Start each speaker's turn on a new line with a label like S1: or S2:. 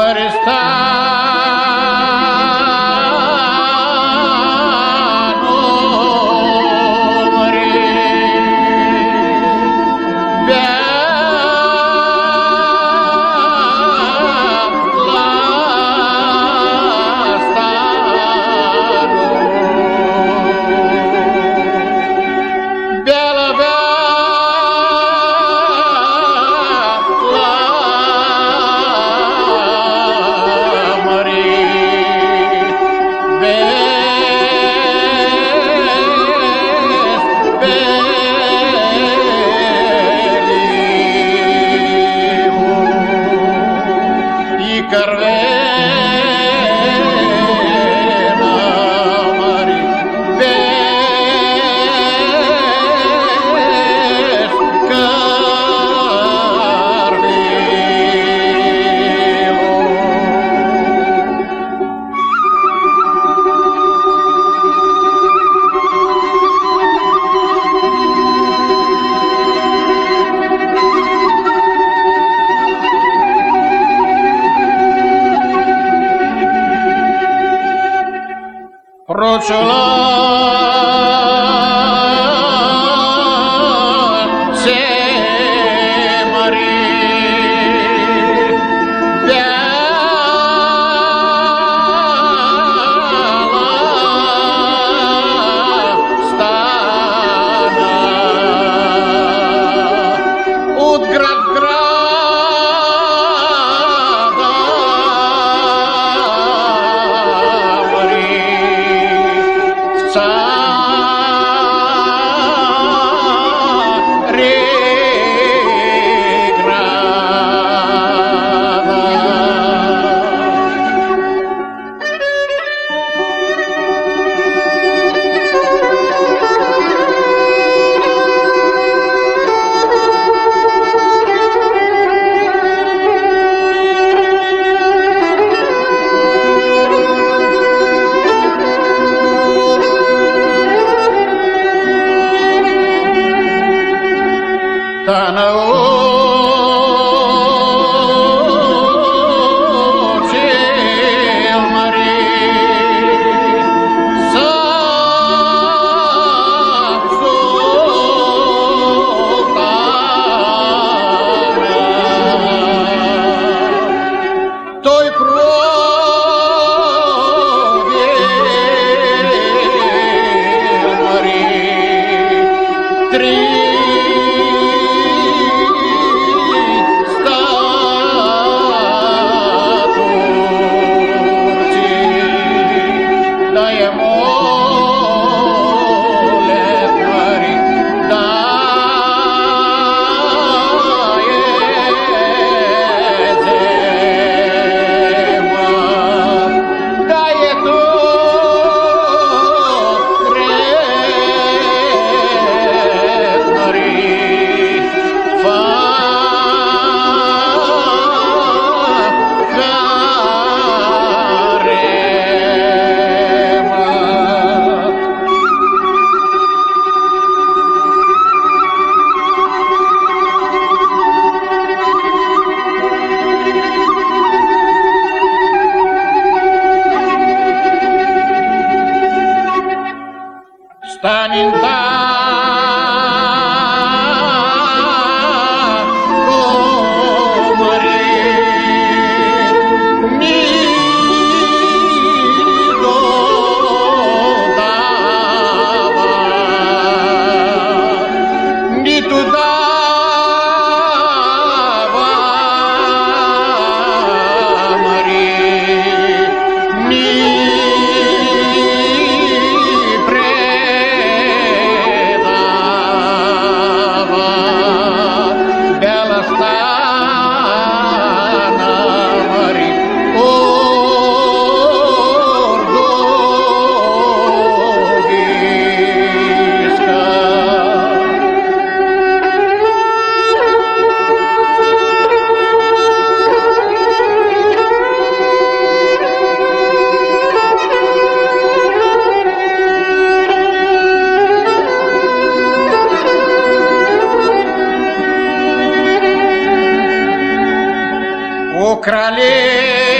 S1: what is time Cruciulă Tănăuțel Stani Кролей.